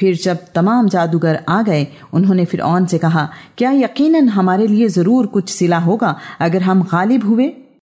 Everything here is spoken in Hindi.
फिर जब तमाम जादूगर आ गए, उन्होंने फिर से कहा, क्या यकीनन हमारे लिए ज़रूर कुछ सिला होगा अगर हम गालिब हुए?